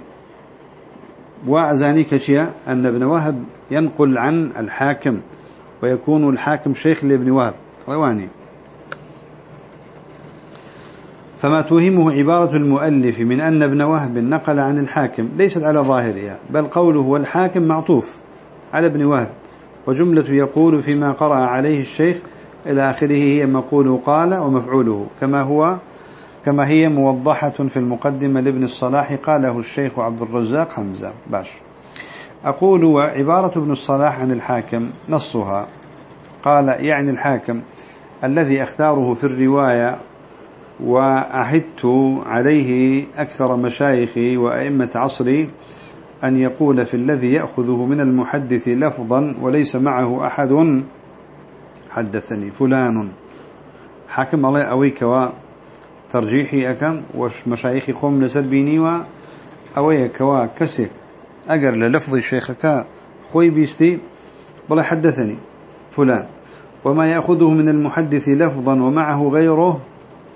وأزاني كشيا أن ابن وهب ينقل عن الحاكم ويكون الحاكم شيخ لابن وهب. رواني. فما توهمه عبارة المؤلف من أن ابن وهب نقل عن الحاكم ليست على ظاهرها بل قوله والحاكم معطوف على ابن وهب وجملة يقول فيما قرأ عليه الشيخ إلى آخره هي مقول قال ومفعوله كما هو كما هي موضحة في المقدمة لابن الصلاح قاله الشيخ عبد الرزاق حمزة. باش. أقول وعبارة ابن الصلاح عن الحاكم نصها. قال يعني الحاكم الذي اختاره في الرواية وعهدت عليه أكثر مشايخي وأئمة عصري أن يقول في الذي يأخذه من المحدث لفظا وليس معه أحد حدثني فلان. حاكم الله أويك وترجيحي أكم وش مشايخي قوم لسربيني وأويك وكسك أجر للفظ الشيخك خوي بيستي بلا حدثني فلان. وما يأخذه من المحدث لفظا ومعه غيره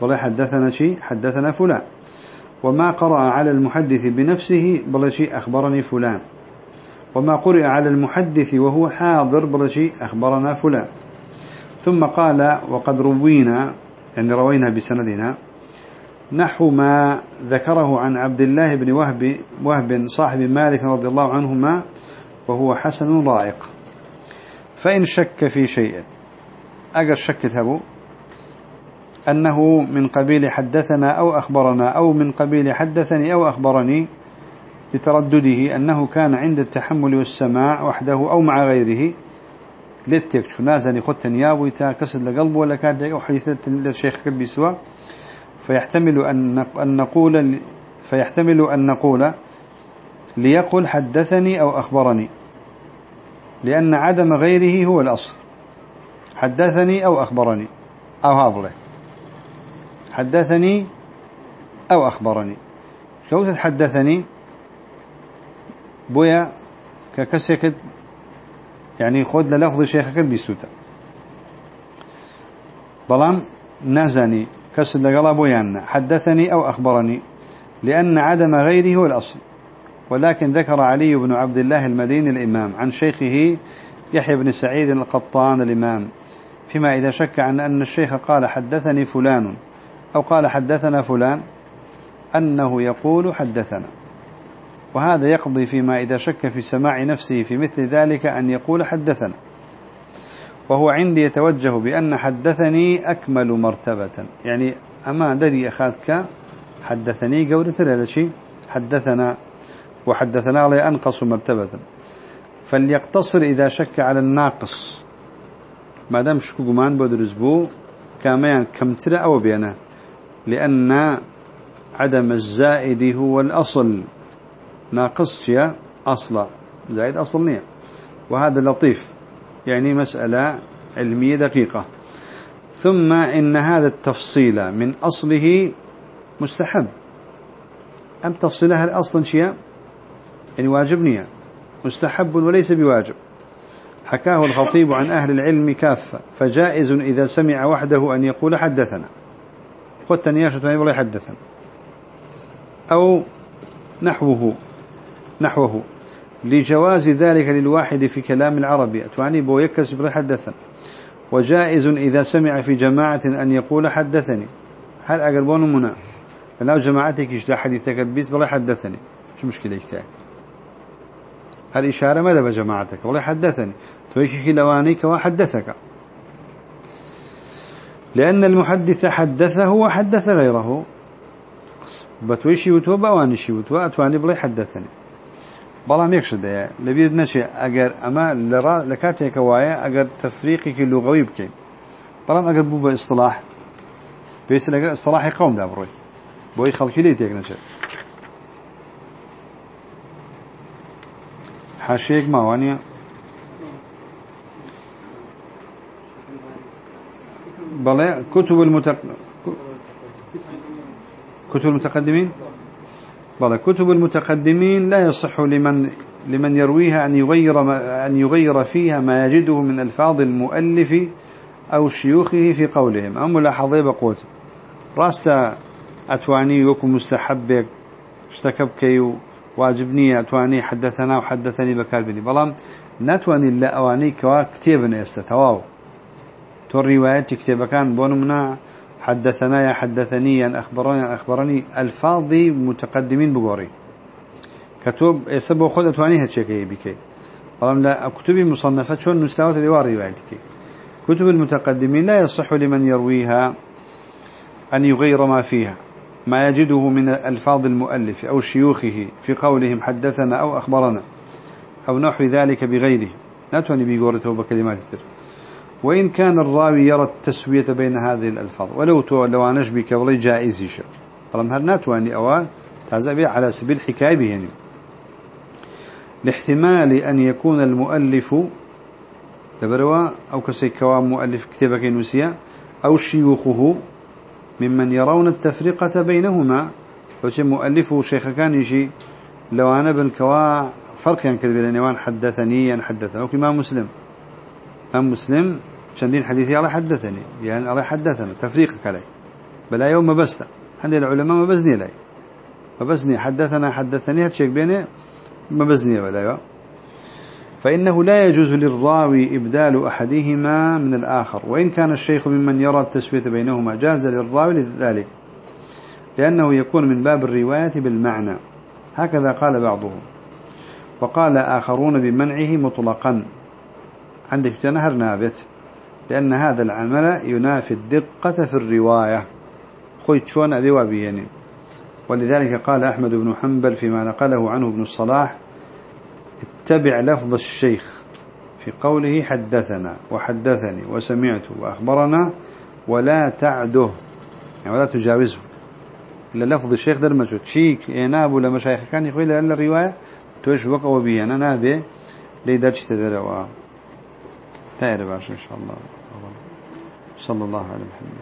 بلا حدثنا شيء حدثنا فلان. وما قرأ على المحدث بنفسه بلا شيء أخبرني فلان. وما قرأ على المحدث وهو حاضر بلا شيء أخبرنا فلان. ثم قال وقد روينا يعني روينا بسندنا نحو ما ذكره عن عبد الله بن وهب وهب صاحب مالك رضي الله عنهما وهو حسن رائق. فإن شك في شيء أجر شكت هبو أنه من قبيل حدثنا أو أخبرنا أو من قبيل حدثني أو أخبرني لتردده أنه كان عند التحمل والسماع وحده أو مع غيره. لتك شو نازني خدت نيابو كسد لقلبه ولا كان أو حديثة الشيخ كبي سوا. فيحتمل أن نقول فيحتمل أن نقول ليقل حدثني أو أخبرني لأن عدم غيره هو الأصل. حدثني أو أخبرني. أو هذا. حدثني أو أخبرني. لو تتحدثني بويا ككسكت يعني خد للفظ شيخك بيستوتا. بلان نزني كسد لقلا بويانا حدثني أو أخبرني لأن عدم غيره هو الأصل. ولكن ذكر علي بن عبد الله المديني الإمام عن شيخه يحيى بن سعيد القطان الإمام فيما إذا شك عن أن الشيخ قال حدثني فلان. أو قال حدثنا فلان أنه يقول حدثنا. وهذا يقضي فيما إذا شك في سماع نفسه في مثل ذلك أن يقول حدثنا. وهو عندي يتوجه بأن حدثني أكمل مرتبة. يعني أما دري أخذك حدثني قولة لا شيء حدثنا وحدثنا علي أنقص مرتبة. فليقتصر إذا شك على الناقص. ما دام شكو قمان بدرز بو كما كمتر أو بينا لأن عدم الزائد هو الأصل. ناقص يا أصلا زائد أصل نية. وهذا لطيف. يعني مسألة علمية دقيقة. ثم إن هذا التفصيل من أصله مستحب. أم تفصيلها أصلا شيء يعني واجب مستحب وليس بواجب. حكاه الخطيب عن أهل العلم كافة. فجائز إذا سمع وحده أن يقول حدثنا. خذ تنياشة ولا حدثنا أو نحوه نحوه. لجواز ذلك للواحد في كلام العربي. أتواني؟ بو يكسب حدثنا وجائز إذا سمع في جماعة أن يقول حدثني. هل أقربون منا؟ لو جماعتك يجد حديثك بيس بلا حدثني. شو مشكلة يكتاك هل إشارة ماذا بجماعتك؟ والله حدثني. تويشي لوانيك وحدثك. لأن المحدث حدثه وحدث غيره. بتويشي وتو بوانشي وتو أتواني بلا حدثني. بەڵام یەکشدەیە لەبیێت نەچێ ئەگەر ئەمە لە کاتێکە وایە ئەگەر تەفریقێکی لوغەوی بکەین بەڵام ئەگەر بوو بە ئیسلاح پێویستە لەگەر ئیسلاحی قەومدا بڕۆی بۆی خەڵکی لێ تێک نەچێت حاشەیەک ماوانە بەڵێ كتب المتق... كتب المتقدمين؟ بل كتب المتقدمين لا يصح لمن لمن يرويها أن يغير ما أن يغير فيها ما يجده من ألفاظ المؤلف أو شيوخه في قولهم. أم ملاحظة بقوت راستا أتواني وكم مستحبك اشتكبك واجبني أتواني حدثنا وحدثني بكالبني. بلام نتواني لا أواني كوا كتابنا يستتواو تو الروايات كتابة كان بونمنا حدثنا يا حدثني يعني أخبرني أخبرني ألفاظي متقدمين بقوري. كتب يسبب خد أتواني هتشكي بكي. طالما لا كتب مصنفات شون مستوى رواية روايتك كتب المتقدمين لا يصح لمن يرويها أن يغير ما فيها. ما يجده من ألفاظ المؤلف أو شيوخه في قولهم حدثنا أو أخبرنا أو نحو ذلك بغيره. نتوني بقورته بكلمات التر وإن كان الراوي يرى التسوية بين هذه الألفاظ. ولو تو لو أنش بكبري جائز شيء طالما هل ناتواني أوان تعزبي على سبيل حكاية بهني لاحتمال أن يكون المؤلف لبروا أو كسيكوا مؤلف كتابك نسيا أو شيوخه ممن يرون التفرقة بينهما. وشي مؤلفه شيخ كان يجي لو أنا بالكوا فرق يعني كذب لأنوان حدثني حدثنا. وكما مسلم. أم مسلم. شندين حديثي على حدثني. يعني على حدثنا. تفريقك علي. بلا يوم ما بستا عند العلماء ما بزني لي. ما بزني حدثنا حدثني. هتشيك بيني ما بزني ولا فإنه لا يجوز للراوي إبدال أحدهما من الآخر. وإن كان الشيخ ممن يرى التسوية بينهما جاز للراوي لذلك. لأنه يكون من باب الرواية بالمعنى. هكذا قال بعضهم. وقال آخرون بمنعه مطلقا. عندك تنهر نابت. لأن هذا العمل ينافي الدقة في الرواية. خويت شون أبي وابيني ولذلك قال أحمد بن حنبل فيما نقله عنه ابن الصلاح اتبع لفظ الشيخ في قوله حدثنا وحدثني وسمعت وأخبرنا ولا تعده يعني ولا تجاوزه. إلا لفظ الشيخ در مجهود شيك يناب ولا مشايخ؟ كان يقول إلا الرواية توش وقوة بي أنا نابي ليدرش تدروا ثائر باشا إن شاء الله. صلى الله على محمد.